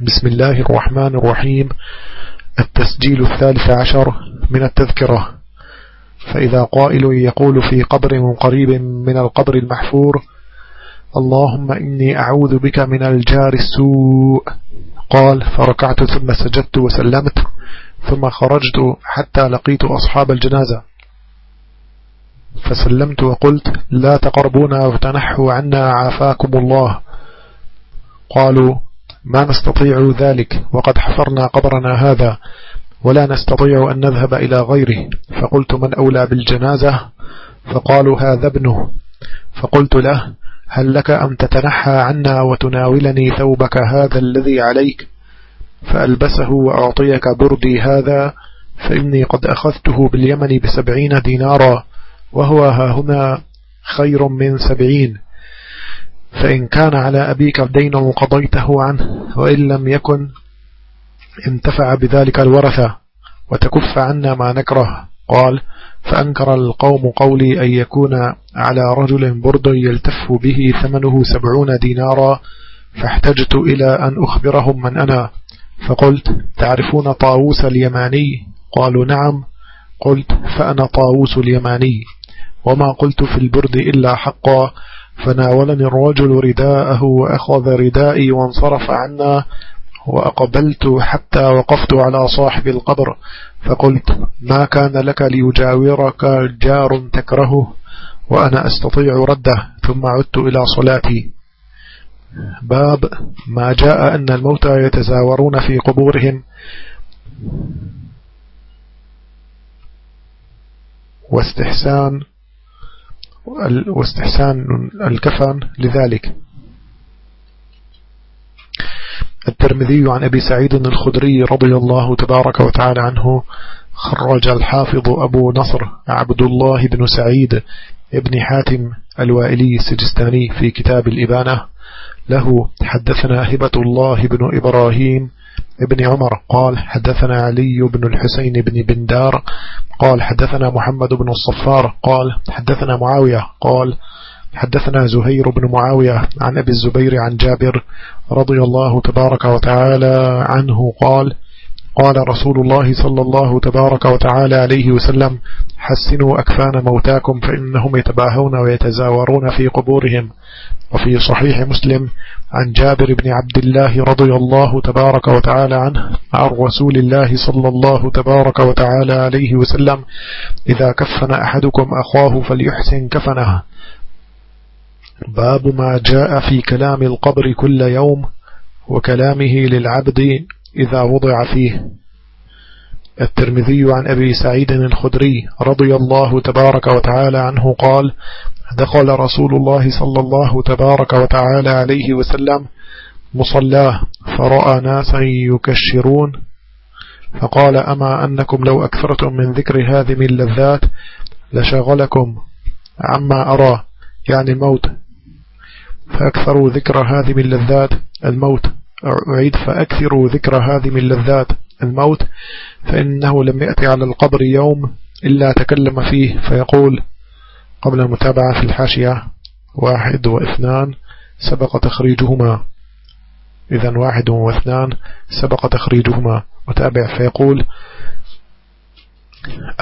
بسم الله الرحمن الرحيم. التسجيل الثالث عشر من التذكرة. فإذا قائل يقول في قبر قريب من القبر المحفور اللهم إني أعوذ بك من الجار السوء. قال فركعت ثم سجدت وسلمت ثم خرجت حتى لقيت أصحاب الجنازة. فسلمت وقلت لا تقربونا وتنحوا عنا عافاكم الله. قالوا ما نستطيع ذلك وقد حفرنا قبرنا هذا ولا نستطيع أن نذهب إلى غيره. فقلت من أولى بالجنازة؟ فقالوا هذا ابنه. فقلت له هل لك أن تتنحى عنا وتناولني ثوبك هذا الذي عليك؟ فألبسه وأعطيك بردي هذا فإني قد أخذته باليمن بسبعين دينارا وهو ها هنا خير من سبعين. فإن كان على أبيك الدين قضيته عنه وإن لم يكن انتفع بذلك الورثة وتكف عنا ما نكره. قال فأنكر القوم قولي أن يكون على رجل برد يلتف به ثمنه سبعون دينارا فاحتجت إلى أن أخبرهم من أنا. فقلت تعرفون طاووس اليماني؟ قالوا نعم. قلت فأنا طاووس اليماني. وما قلت في البرد إلا حقا. فناولني الرجل رداءه وأخذ ردائي وانصرف عنا وأقبلت حتى وقفت على صاحب القبر فقلت ما كان لك ليجاورك جار تكرهه وأنا أستطيع رده ثم عدت إلى صلاتي. باب ما جاء أن الموتى يتزاورون في قبورهم واستحسان واستحسان الكفن لذلك. الترمذي عن أبي سعيد الخدري رضي الله تبارك وتعالى عنه خرج الحافظ أبو نصر عبد الله بن سعيد ابن حاتم الوائلي السجستاني في كتاب الإبانة. له حدثنا هبة الله بن إبراهيم ابن عمر قال حدثنا علي بن الحسين بن بندار قال حدثنا محمد بن الصفار قال حدثنا معاوية قال حدثنا زهير بن معاوية عن أبي الزبير عن جابر رضي الله تبارك وتعالى عنه قال قال رسول الله صلى الله تبارك وتعالى عليه وسلم حسنوا أكفان موتاكم فإنهم يتباهون ويتزاورون في قبورهم. وفي صحيح مسلم عن جابر بن عبد الله رضي الله تبارك وتعالى عنه عن رسول الله صلى الله تبارك وتعالى عليه وسلم إذا كفن أحدكم أخاه فليحسن كفنه. باب ما جاء في كلام القبر كل يوم وكلامه للعبد إذا وضع فيه. الترمذي عن أبي سعيد الخدري رضي الله تبارك وتعالى عنه قال دخل رسول الله صلى الله تبارك وتعالى عليه وسلم مصلاه فرأى ناسا يكشرون فقال أما أنكم لو أكثرتم من ذكر هذه اللذات لشغلكم عما أرى يعني الموت. فأكثروا ذكر هذه اللذات الموت. أعيد فأكثروا ذكر هذه اللذات الموت فإنه لم يأتي على القبر يوم إلا تكلم فيه فيقول قبل المتابعة في الحاشية واحد واثنان سبق تخريجهما. إذا واحد واثنان سبق تخريجهما. وتابع فيقول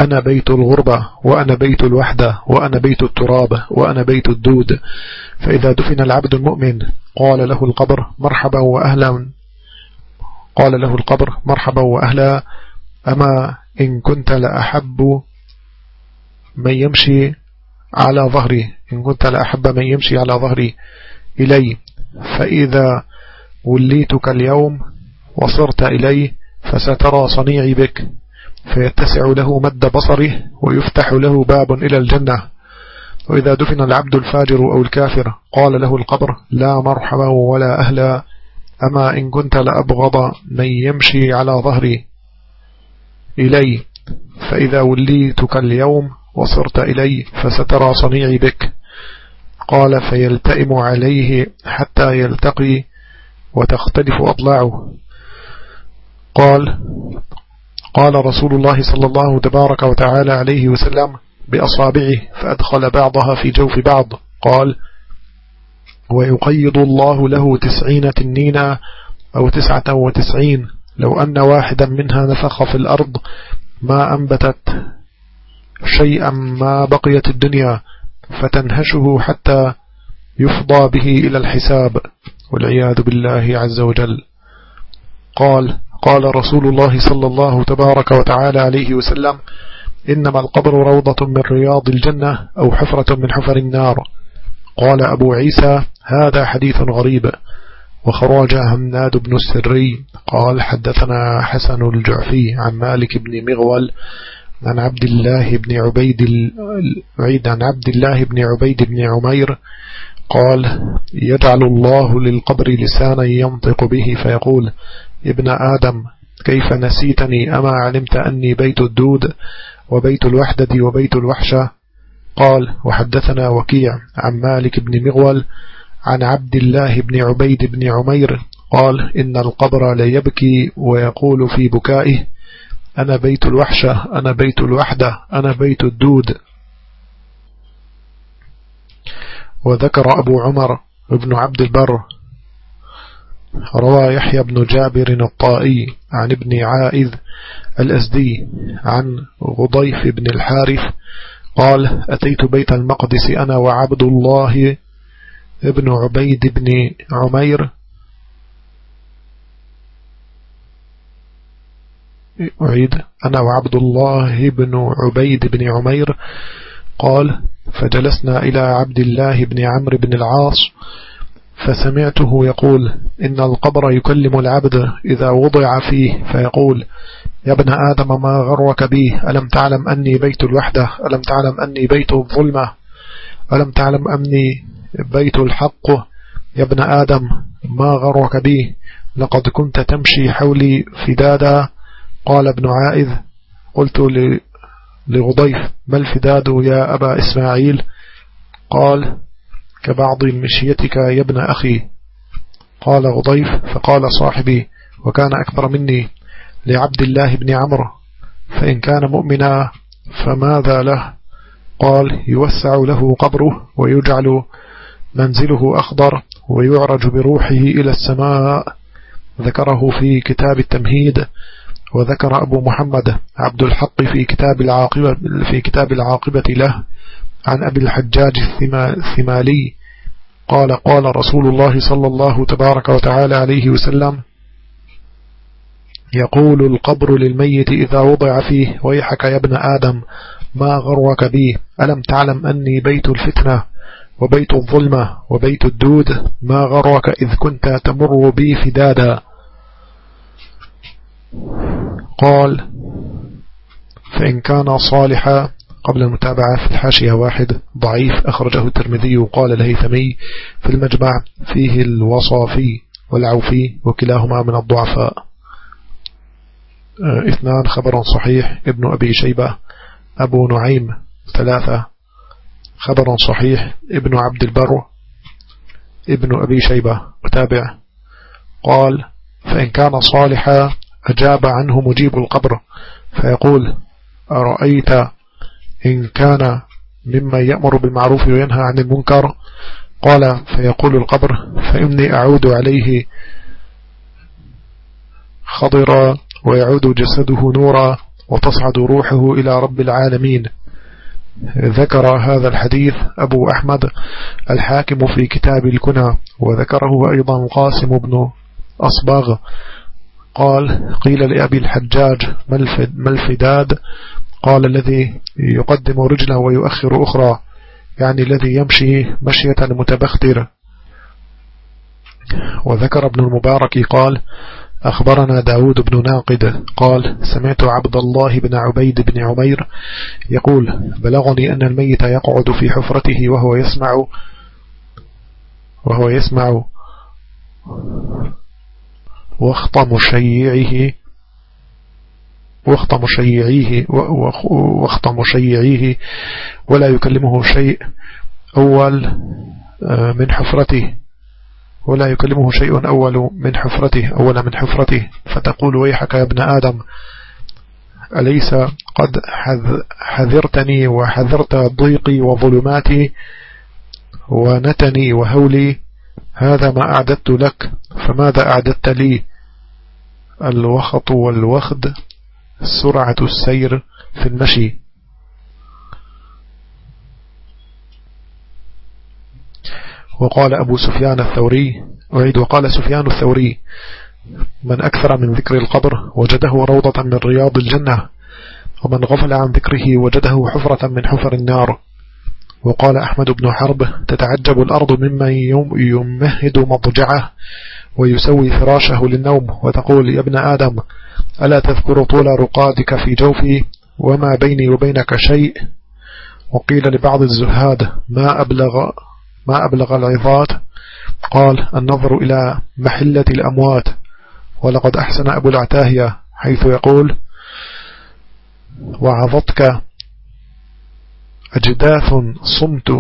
أنا بيت الغربة وأنا بيت الوحدة وأنا بيت التراب وأنا بيت الدود. فإذا دفن العبد المؤمن قال له القبر مرحبا وأهلا. قال له القبر مرحبا وأهلا. أما إن كنت لأحب من يمشي على ظهري إن كنت لأحب من يمشي على ظهري إلي فإذا وليتك اليوم وصرت إلي فسترى صنيعي بك. فيتسع له مد بصره ويفتح له باب إلى الجنة. وإذا دفن العبد الفاجر أو الكافر قال له القبر لا مرحبا ولا أهلا أما إن كنت لأبغض من يمشي على ظهري إلي فإذا وليتك اليوم وصرت إلي فسترى صنيعي بك. قال فيلتئم عليه حتى يلتقي وتختلف أضلاعه. قال قال رسول الله صلى الله تبارك وتعالى عليه وسلم بأصابعه فأدخل بعضها في جوف بعض. قال ويقيض الله له تسعين تنينا أو تسعة وتسعين. لو أن واحدا منها نفخ في الأرض ما أنبتت شيئا ما بقيت الدنيا فتنهشه حتى يفضى به إلى الحساب. والعياذ بالله عز وجل. قال قال رسول الله صلى الله تبارك وتعالى عليه وسلم إنما القبر روضة من رياض الجنة أو حفرة من حفر النار. قال أبو عيسى هذا حديث غريب. وخرج همناد بن السري. قال حدثنا حسن الجعفي عن مالك بن مغول عن عبد الله بن عبيد عن عبد الله بن عبيد بن عمير قال يجعل الله للقبر لسانا ينطق به فيقول ابن آدم كيف نسيتني؟ أما علمت أني بيت الدود وبيت الوحدة وبيت الوحشة؟ قال وحدثنا وكيع عن مالك بن مغول عن عبد الله بن عبيد بن عمير قال إن القبر ليبكي ويقول في بكائه أنا بيت الوحشة أنا بيت الوحدة أنا بيت الدود. وذكر أبو عمر ابن عبد البر روى يحيى بن جابر الطائي عن ابن عائذ الأزدي عن غضيف بن الحارث قال أتيت بيت المقدس أنا وعبد الله ابن عبيد بن عمير. أعيد. أنا وعبد الله بن عبيد بن عمير. قال فجلسنا إلى عبد الله بن عمرو بن العاص فسمعته يقول إن القبر يكلم العبد إذا وضع فيه فيقول يا ابن آدم ما غرك بي؟ ألم تعلم أني بيت الوحدة؟ ألم تعلم أني بيت الظلمة؟ ألم تعلم أني بيت الحق؟ يا ابن آدم ما غرك بي؟ لقد كنت تمشي حولي فدادا. قال ابن عائذ قلت لغضيف ما الفداد يا أبا إسماعيل؟ قال كبعض مشيتك يا ابن أخي. قال غضيف فقال صاحبي وكان أكبر مني لعبد الله بن عمرو فإن كان مؤمنا فماذا له؟ قال يوسع له قبره ويجعل منزله أخضر ويعرج بروحه إلى السماء. ذكره في كتاب التمهيد. وذكر أبو محمد عبد الحق في كتاب العاقبة في كتاب العاقبة له عن أبي الحجاج الثمالي. قال قال رسول الله صلى الله تبارك وتعالى عليه وسلم يقول القبر للميت إذا وضع فيه ويحك يا ابن آدم ما غرك بي؟ ألم تعلم أني بيت الفتنة وبيت الظلمة وبيت الدود؟ ما غرك إذ كنت تمر بي فدادا؟ قال فإن كان صالحا قبل المتابعة في الحاشية واحد ضعيف أخرجه الترمذي وقال الهيثمي في المجمع فيه الوصافي والعوفي وكلاهما من الضعفاء. آه، اثنان خبر صحيح ابن أبي شيبة أبو نعيم ثلاثة خبر صحيح ابن عبد البر ابن أبي شيبة متابع. قال فإن كان صالحا أجاب عنه مجيب القبر فيقول أرأيت إن كان ممن يأمر بالمعروف وينهى عن المنكر؟ قال فيقول القبر فإني أعود عليه خضرا ويعود جسده نورا وتصعد روحه إلى رب العالمين. ذكر هذا الحديث أبو أحمد الحاكم في كتاب الكنى وذكره أيضا قاسم بن أصباغ. قال قيل لأبي الحجاج ما الفداد؟ قال الذي يقدم رجله ويؤخر أخرى يعني الذي يمشي مشية متبختر وذكر ابن المبارك قال أخبرنا داود بن ناقد قال سمعت عبد الله بن عبيد بن عمير يقول بلغني أن الميت يقعد في حفرته وهو يسمع وهو يسمع وخط مشيعه وخط مشيعيه وخط مشيعيه ولا يكلمه شيء أول آه، من حفرته. ولا يكلمه شيء أول من حفرته أول من حفرته. فتقول ويحك يا ابن آدم أليس قد حذرتني وحذرت ضيقي وظلماتي ونتني وهولي؟ هذا ما أعددت لك فماذا أعددت لي؟ الوخط والوخد سرعة السير في المشي. وقال أبو سفيان الثوري أعيد وقال سفيان الثوري من أكثر من ذكر القبر وجده روضة من رياض الجنة ومن غفل عن ذكره وجده حفرة من حفر النار. وقال أحمد بن حرب تتعجب الأرض ممن يمهد مضجعه ويسوي فراشه للنوم وتقول يا ابن آدم ألا تذكر طول رقادك في جوفي وما بيني وبينك شيء؟ وقيل لبعض الزهاد ما أبلغ, ما أبلغ العظات قال النظر إلى محلة الأموات ولقد أحسن أبو العتاهية حيث يقول وعظتك أجداث صمت.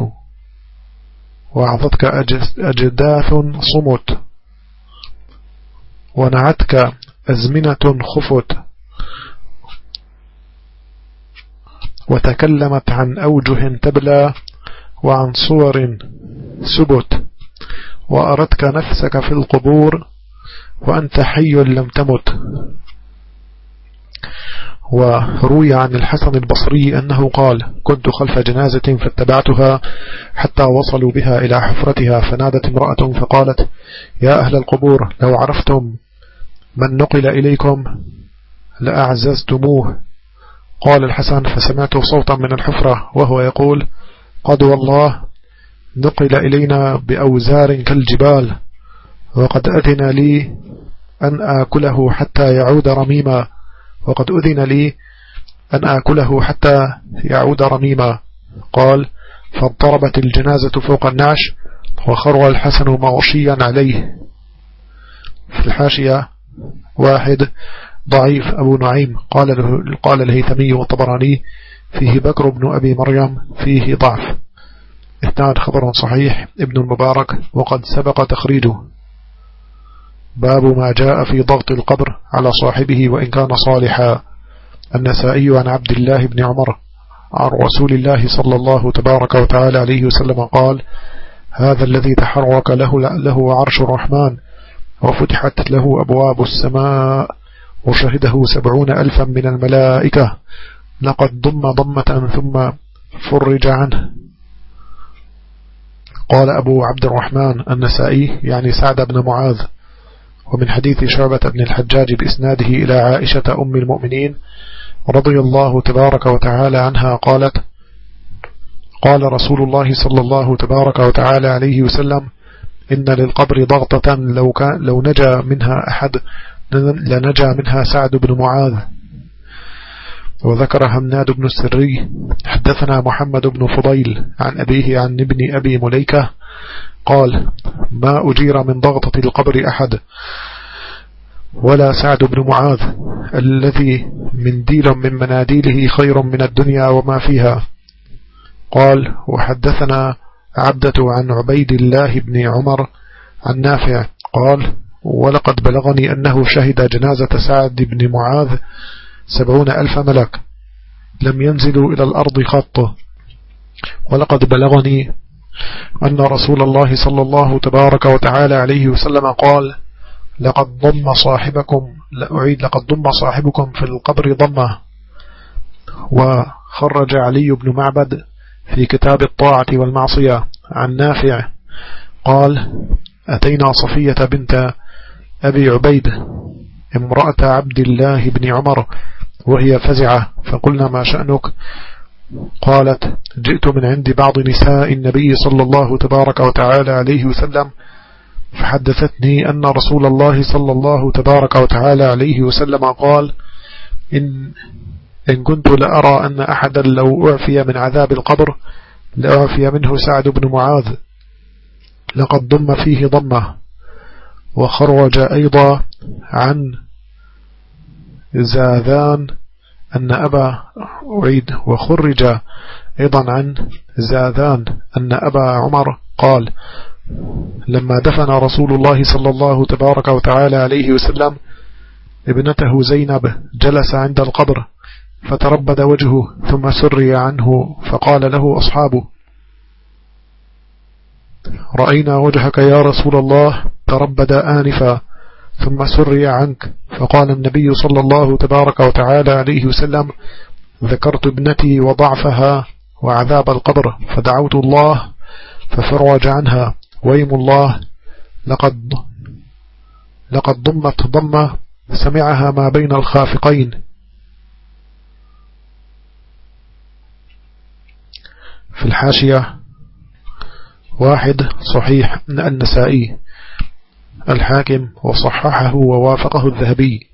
وعظتك أجداث صمت. ونعتك أزمنة خفت. وتكلمت عن أوجه تبلى وعن صور سبت. وأردت نفسك في القبور وأنت حي لم تمت. وروي عن الحسن البصري أنه قال كنت خلف جنازة فاتبعتها حتى وصلوا بها إلى حفرتها فنادت امرأة فقالت يا أهل القبور لو عرفتم من نقل إليكم لأعززتموه. قال الحسن فسمعت صوتا من الحفرة وهو يقول قد والله نقل إلينا بأوزار كالجبال وقد أذن لي أن آكله حتى يعود رميما وقد أذن لي أن آكله حتى يعود رميما. قال فاضطربت الجنازة فوق النعش وخر الحسن مغشيا عليه. في الحاشية واحد ضعيف أبو نعيم. قال له قال الهيثمي والطبراني فيه بكر بن أبي مريم فيه ضعف. اثنان خبر صحيح ابن المبارك وقد سبق تخريجه. باب ما جاء في ضغط القبر على صاحبه وإن كان صالحا. النسائي عن عبد الله بن عمر عن رسول الله صلى الله تبارك وتعالى عليه وسلم قال هذا الذي تحرك له, له عرش الرحمن وفتحت له أبواب السماء وشهده سبعون ألفا من الملائكة لقد ضم ضمة ثم فرج عنه. قال أبو عبد الرحمن النسائي يعني سعد بن معاذ ومن حديث شعبة بن الحجاج بإسناده إلى عائشة أم المؤمنين رضي الله تبارك وتعالى عنها قالت قال رسول الله صلى الله تبارك وتعالى عليه وسلم إن للقبر ضغطة لو, كان لو نجا منها أحد لنجا منها سعد بن معاذ. وذكر همناد بن السري حدثنا محمد بن فضيل عن أبيه عن ابن أبي مليكة قال ما أجير من ضغطة القبر أحد ولا سعد بن معاذ الذي منديل من مناديله خير من الدنيا وما فيها. قال وحدثنا عبدة عن عبيد الله بن عمر عن نافع قال ولقد بلغني أنه شهد جنازة سعد بن معاذ سبعون ألف ملك لم ينزلوا إلى الأرض خطه ولقد بلغني أن رسول الله صلى الله تبارك وتعالى عليه وسلم قال لقد ضم صاحبكم لأعيد لقد ضم صاحبكم في القبر ضمة. وخرج علي بن معبد في كتاب الطاعة والمعصية عن نافع قال أتينا صفية بنت أبي عبيد امرأة عبد الله بن عمر وهي فزعة فقلنا ما شأنك؟ قالت جئت من عند بعض نساء النبي صلى الله تبارك وتعالى عليه وسلم فحدثتني أن رسول الله صلى الله تبارك وتعالى عليه وسلم قال إن, إن كنت لأرى أن أحدا لو أعفي من عذاب القبر لأعفي منه سعد بن معاذ لقد ضم فيه ضمة وخرج أيضا عن زاذان أن أبا أعيد وخرج أيضا عن زاذان أن أبا عمر قال لما دفن رسول الله صلى الله تبارك وتعالى عليه وسلم ابنته زينب جلس عند القبر فتربد وجهه ثم سري عنه فقال له أصحابه رأينا وجهك يا رسول الله تربد آنفا ثم سري عنك. فقال النبي صلى الله تبارك وتعالى عليه وسلم ذكرت ابنتي وضعفها وعذاب القبر فدعوت الله ففرج عنها. ويم الله لقد لقد ضمت ضمة سمعها ما بين الخافقين. في الحاشية واحد صحيح النسائي. الحاكم وصححه ووافقه الذهبي.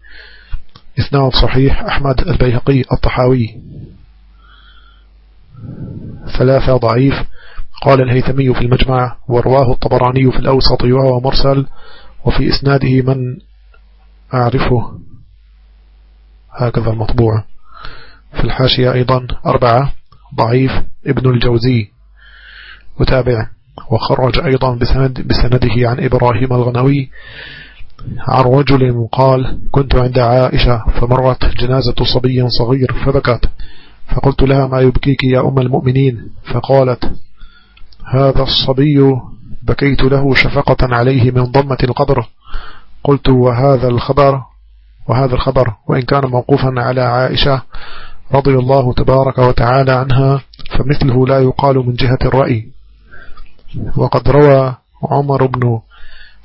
اثنان صحيح أحمد البيهقي الطحاوي. ثلاثة ضعيف. قال الهيثمي في المجمع ورواه الطبراني في الأوسط وهو مرسل. وفي إسناده من أعرفه. هكذا المطبوع. في الحاشية أيضا أربعة. ضعيف ابن الجوزي. وتابع. وخرج أيضا بسند بسنده عن إبراهيم الغنوي عن رجل قال كنت عند عائشة فمرت جنازة صبي صغير فبكت فقلت لها ما يبكيك يا أم المؤمنين؟ فقالت هذا الصبي بكيت له شفقة عليه من ضمة القبر. قلت وهذا الخبر وهذا الخبر وإن كان موقوفا على عائشة رضي الله تبارك وتعالى عنها فمثله لا يقال من جهة الرأي. وقد روى عمر بن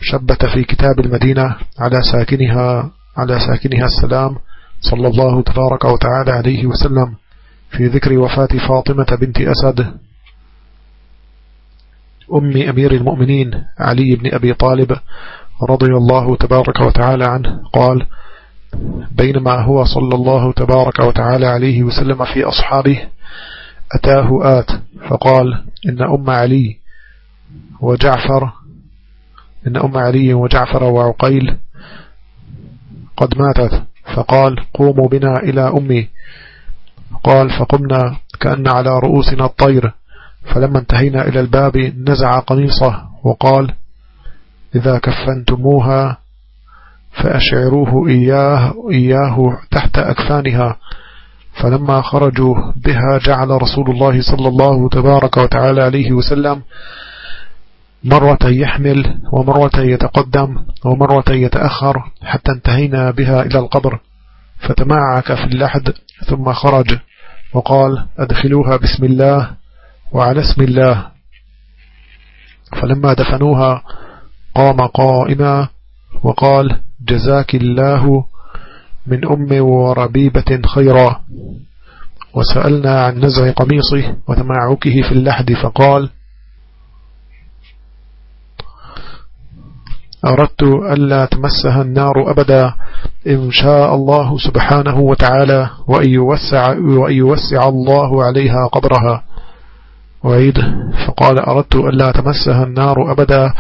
شبة في كتاب المدينة على ساكنها على ساكنها السلام صلى الله تبارك وتعالى عليه وسلم في ذكر وفاة فاطمة بنت أسد أم أمير المؤمنين علي بن أبي طالب رضي الله تبارك وتعالى عنه قال بينما هو صلى الله تبارك وتعالى عليه وسلم في أصحابه أتاه آت فقال إن أم علي وجعفر إن أم علي وجعفر وعقيل قد ماتت فقال قوموا بنا إلى أمي. قال فقمنا كأن على رؤوسنا الطير. فلما انتهينا إلى الباب نزع قميصه وقال إذا كفنتموها فأشعروه إياه, إياه تحت أكفانها. فلما خرجوا بها جعل رسول الله صلى الله تبارك وتعالى عليه وسلم مرة يحمل ومرة يتقدم ومرة يتأخر حتى انتهينا بها إلى القبر. فتمعك في اللحد ثم خرج وقال أدخلوها بسم الله وعلى اسم الله. فلما دفنوها قام قائما وقال جزاك الله من أم وربيبة خيرا. وسألنا عن نزع قميصه وتمعكه في اللحد فقال أردت ألا تمسها النار أبدا. إن شاء الله سبحانه وتعالى وأن يوسع, وأن يوسع الله عليها قبرها. وعيد فقال أردت ألا تمسها النار أبدا.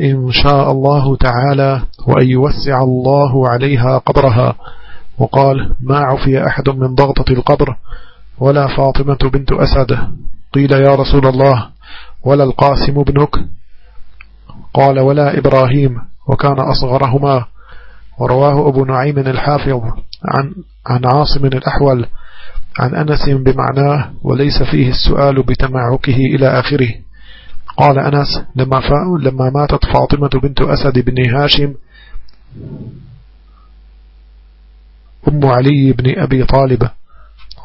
إن شاء الله تعالى وأن يوسع الله عليها قبرها. وقال ما عفي أحد من ضغطة القبر ولا فاطمة بنت أسد. قيل يا رسول الله ولا القاسم بنك قال ولا إبراهيم وكان أصغرهما ورواه أبو نعيم الحافظ عن, عن عاصم الأحول عن أنس بمعناه وليس فيه السؤال بتمعكه إلى آخره. قال أنس لما, لما ماتت فاطمة بنت أسد بن هاشم أم علي بن أبي طالب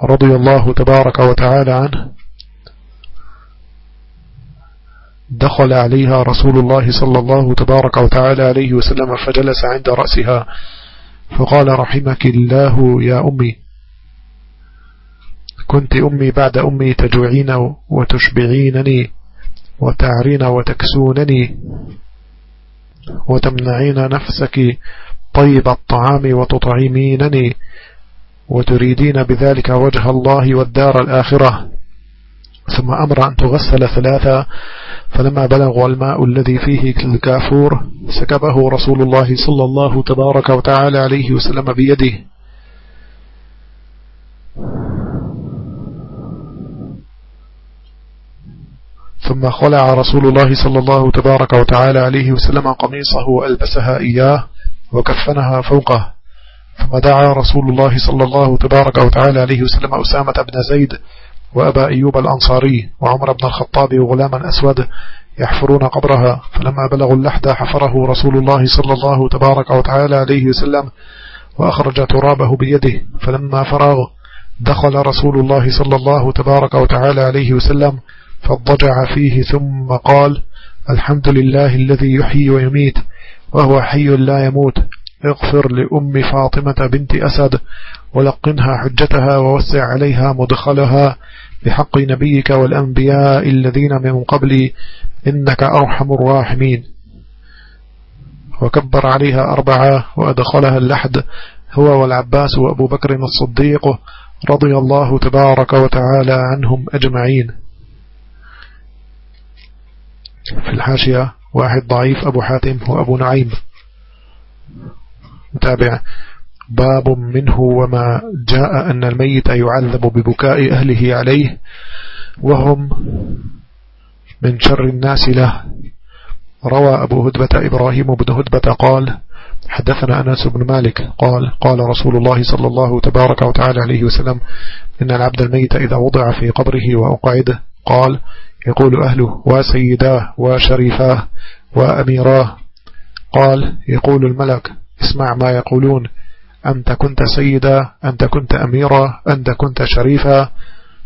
رضي الله تبارك وتعالى عنه دخل عليها رسول الله صلى الله تبارك وتعالى عليه وسلم فجلس عند رأسها. فقال رحمك الله يا أمي. كنت أمي بعد أمي تجوعين وتشبعينني وتعرين وتكسونني وتمنعين نفسك طيب الطعام وتطعمينني وتريدين بذلك وجه الله والدار الآخرة. ثم أمر أن تغسل ثلاثة فلما بلغ الماء الذي فيه الكافور سكبه رسول الله صلى الله تبارك وتعالى عليه وسلم بيده. ثم خلع رسول الله صلى الله تبارك وتعالى عليه وسلم قميصه وألبسها إياه وكفنها فوقه. ثم دعا رسول الله صلى الله تبارك وتعالى عليه وسلم أسامة بن زيد وأبا أيوب الأنصاري وعمر بن الخطاب وغلاما أسود يحفرون قبرها فلما بلغوا اللحد حفره رسول الله صلى الله تبارك وتعالى عليه وسلم وأخرج ترابه بيده فلما فرغ دخل رسول الله صلى الله تبارك وتعالى عليه وسلم فاضجع فيه ثم قال الحمد لله الذي يحيي ويميت وهو حي لا يموت اغفر لأم فاطمة بنت أسد ولقنها حجتها ووسع عليها مدخلها بحق نبيك والأنبياء الذين من قبلي إنك أرحم الراحمين. وكبر عليها أربعة وأدخلها اللحد هو والعباس وأبو بكر الصديق رضي الله تبارك وتعالى عنهم أجمعين. في الحاشية واحد ضعيف أبو حاتم وأبو نعيم. متابع. باب منه وما جاء أن الميت يعذب ببكاء أهله عليه وهم من شر الناس له. روى أبو هدبة إبراهيم بن هدبة قال حدثنا أنس بن مالك قال قال رسول الله صلى الله تبارك وتعالى عليه وسلم إن العبد الميت إذا وضع في قبره وأقعده قال يقول أهله وسيداه وشريفاه وأميراه قال يقول الملك اسمع ما يقولون أنت كنت سيدا أنت كنت أميرا أنت كنت شريفا.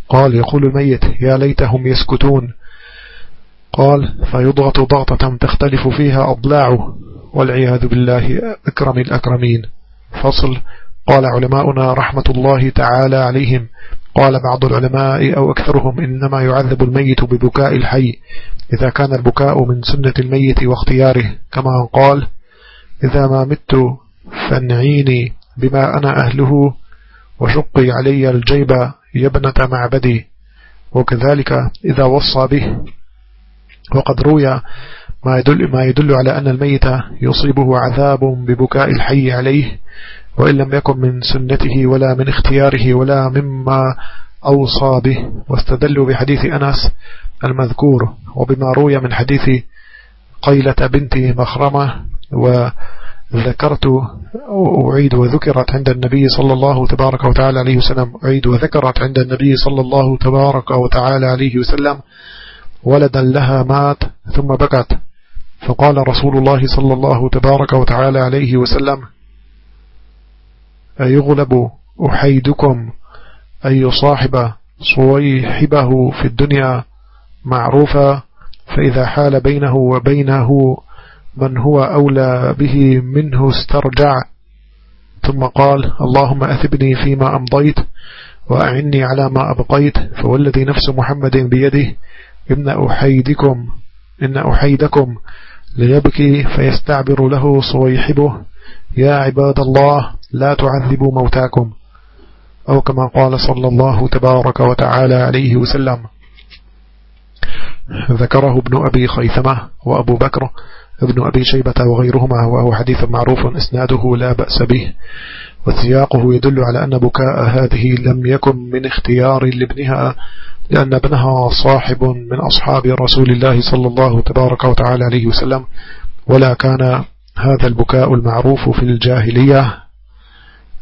قال يقول الميت يا ليتهم يسكتون. قال فيضغط ضغطة تختلف فيها أضلاعه والعياذ بالله أكرم الأكرمين. فصل. قال علماؤنا رحمة الله تعالى عليهم. قال بعض العلماء أو أكثرهم إنما يعذب الميت ببكاء الحي. إذا كان البكاء من سنة الميت واختياره كما قال إذا ما مت فانعيني بما أنا أهله وشقي علي الجيب يبنة معبدي. وكذلك إذا وصى به وقد روي ما يدل, ما يدل على أن الميت يصيبه عذاب ببكاء الحي عليه وإن لم يكن من سنته ولا من اختياره ولا مما أوصى به. واستدلوا بحديث أنس المذكور وبما روي من حديث قيلة بنت مخرمة وذكرت أعيد وذكرت عند النبي صلى الله تبارك وتعالى عليه وسلم. أعيد وذكرت عند النبي صلى الله تبارك وتعالى عليه وسلم. ولدا لها مات ثم بكت. فقال رسول الله صلى الله تبارك وتعالى عليه وسلم أيغلب أحيدكم أن يصاحب صويحبه في الدنيا معروفا؟ فإذا حال بينه وبينه من هو أولى به منه استرجع. ثم قال اللهم أثبني فيما أمضيت وأعني على ما أبقيت فوالذي نفس محمد بيده إن أحيدكم إن أحيدكم ليبكي فيستعبر له صويحبه. يا عباد الله لا تعذبوا موتاكم. أو كما قال صلى الله تبارك وتعالى عليه وسلم ذكره ابن أبي خيثمة وأبو بكر ابن أبي شيبة وغيرهما وهو حديث معروف إسناده لا بأس به وسياقه يدل على أن بكاء هذه لم يكن من اختيار لابنها لأن ابنها صاحب من أصحاب رسول الله صلى الله تبارك وتعالى عليه وسلم ولا كان هذا البكاء المعروف في الجاهلية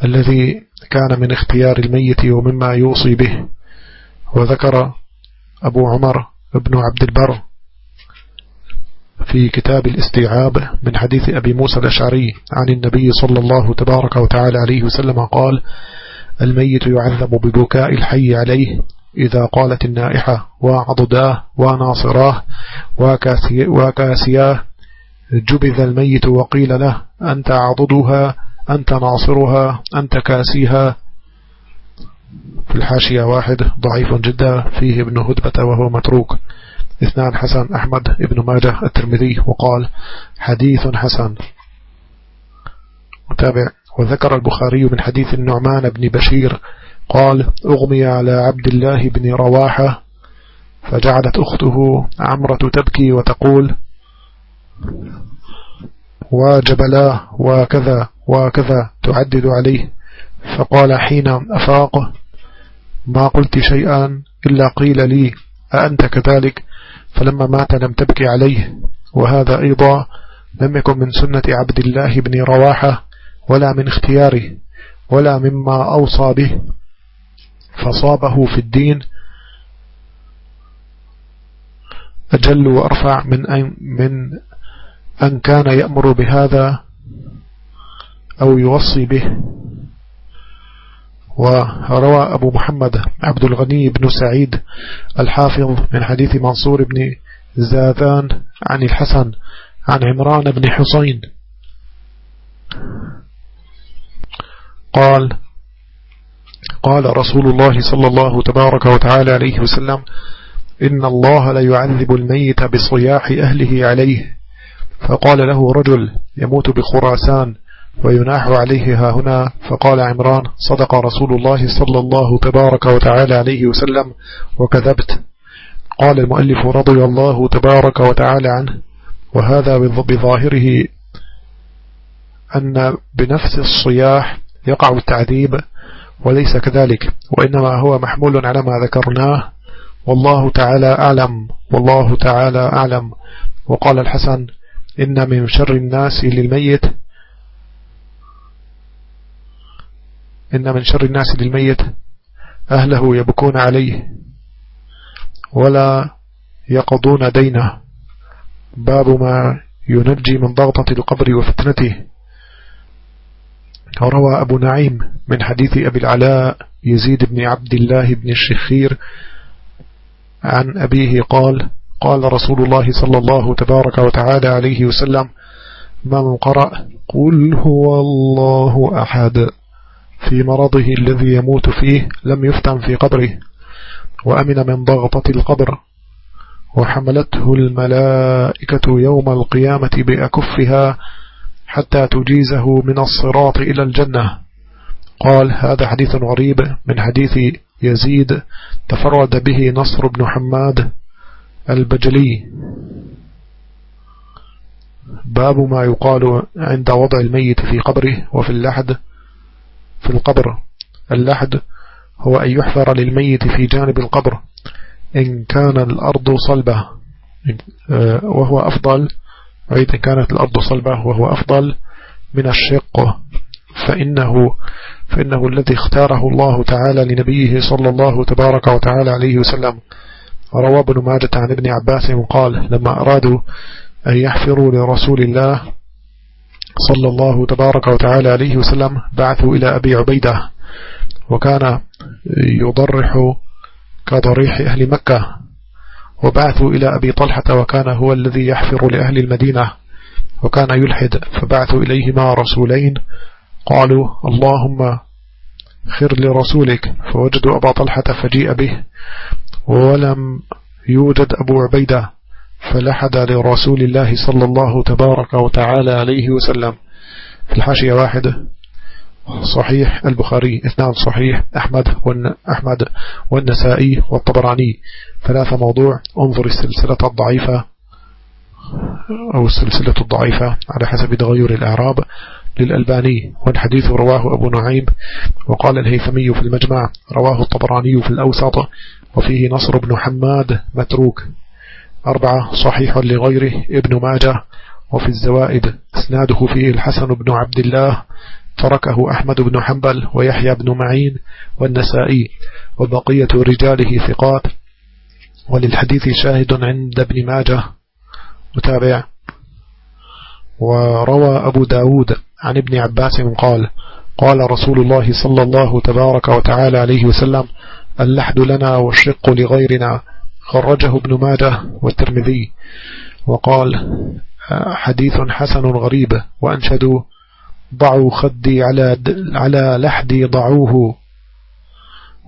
الذي كان من اختيار الميت ومما يوصي به. وذكر أبو عمر ابن عبد البر في كتاب الاستيعاب من حديث أبي موسى الأشعري عن النبي صلى الله تبارك وتعالى عليه وسلم قال الميت يعذب ببكاء الحي عليه إذا قالت النائحة وعضداه وناصراه وكاسياه. جبذ الميت وقيل له أنت عضدها أنت ناصرها أنت كاسيها. في الحاشية واحد ضعيف جدا فيه ابن هدبة وهو متروك. اثنان حسن أحمد ابن ماجه الترمذي وقال حديث حسن. متابع. وذكر البخاري من حديث النعمان بن بشير قال أغمي على عبد الله بن رواحة فجعلت أخته عمرة تبكي وتقول وجبلاه وكذا وكذا تعدد عليه. فقال حين أفاق ما قلت شيئا إلا قيل لي أأنت كذلك؟ فلما مات لم تبكي عليه. وهذا أيضا لم يكن من سنة عبد الله بن رواحة ولا من اختياره ولا مما أوصى به. فصابه في الدين. أجل وأرفع من أن, من أن كان يأمر بهذا أو يوصي به. وروى أبو محمد عبد الغني بن سعيد الحافظ من حديث منصور بن زاذان عن الحسن عن عمران بن حسين. قال قال رسول الله صلى الله تبارك وتعالى عليه وسلم إن الله لا يعذب الميت بصياح أهله عليه. فقال له رجل يموت بخراسان ويناح عليه ها هنا فقال عمران صدق رسول الله صلى الله تبارك وتعالى عليه وسلم وكذبت. قال المؤلف رضي الله تبارك وتعالى عنه وهذا بظاهره أن بنفس الصياح يقع التعذيب وليس كذلك وإنما هو محمول على ما ذكرناه. والله تعالى أعلم والله تعالى أعلم. وقال الحسن إن من شر الناس للميت إن من شر الناس للميت أهله يبكون عليه ولا يقضون دينه. باب ما ينجي من ضغطة القبر وفتنته. روى أبو نعيم من حديث أبي العلاء يزيد بن عبد الله بن الشخير عن أبيه قال قال رسول الله صلى الله تبارك وتعالى عليه وسلم من قرأ قل هو الله أحد. في مرضه الذي يموت فيه لم يفتن في قبره وأمن من ضغطة القبر وحملته الملائكة يوم القيامة بأكفها حتى تجيزه من الصراط إلى الجنة. قال هذا حديث غريب من حديث يزيد تفرد به نصر بن حماد البجلي. باب ما يقال عند وضع الميت في قبره وفي اللحد. في القبر. اللحد هو أن يحفر للميت في جانب القبر. إن كان الأرض صلبة آه، وهو أفضل. وإذا كانت الأرض صلبة وهو أفضل. من الشق. فإنه, فإنه الذي اختاره الله تعالى لنبيه صلى الله تبارك وتعالى عليه وسلم. روى ابن ماجة عن ابن عباس قال لما أرادوا أن يحفروا لرسول الله صلى الله تبارك وتعالى عليه وسلم بعثوا إلى أبي عبيدة وكان يضرح كضريح أهل مكة وبعثوا إلى أبي طلحة وكان هو الذي يحفر لأهل المدينة وكان يلحد فبعثوا إليهما رسولين قالوا اللهم خر لرسولك فوجدوا أبا طلحة فجيء به ولم يوجد أبو عبيدة فلحد لرسول الله صلى الله تبارك وتعالى عليه وسلم. في الحاشية واحد صحيح البخاري اثنان صحيح أحمد أحمد والنسائي والطبراني. ثلاثة موضوع انظر السلسلة الضعيفة أو السلسلة الضعيفة على حسب تغير الإعراب للألباني. والحديث رواه أبو نعيم وقال الهيثمي في المجمع رواه الطبراني في الأوسط وفيه نصر بن حماد متروك. أربعة صحيح لغيره ابن ماجه. وفي الزوائد إسناده فيه الحسن بن عبد الله. تركه أحمد بن حنبل ويحيى بن معين والنسائي. وبقية رجاله ثقات. وللحديث شاهد عند ابن ماجه. متابع. وروى أبو داود عن ابن عباس قال قال رسول الله صلى الله تبارك وتعالى عليه وسلم اللحد لنا والشق لغيرنا. خرجه ابن ماجه والترمذي وقال حديث حسن غريب وأنشدوا ضعوا خدي على, على لحدي ضعوه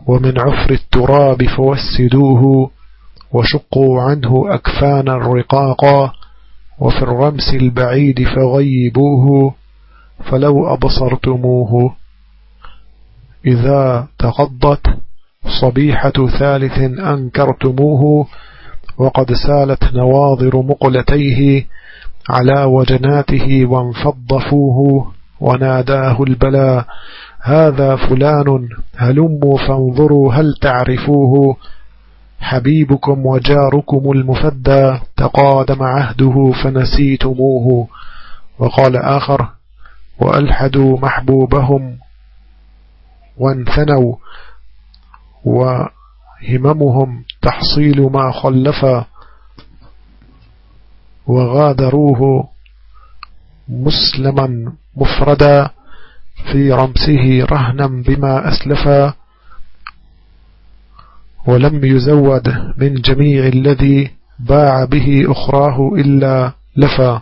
ومن عفر التراب فوسدوه وشقوا عنه أكفان الرقاقا وفي الرمس البعيد فغيبوه فلو أبصرتموه إذا تقضت صبيحة ثالث أنكرتموه وقد سالت نواظر مقلتيه على وجناته وانفض فوه وناداه البلاء هذا فلان هلموا فانظروا هل تعرفوه؟ حبيبكم وجاركم المفدى تقادم عهده فنسيتموه. وقال آخر وألحدوا محبوبهم وانثنوا وهممهم تحصيل ما خلف وغادروه مسلما مفردا في رمسه رهنا بما أسلفا ولم يزود من جميع الذي باع به أخراه إلا لفا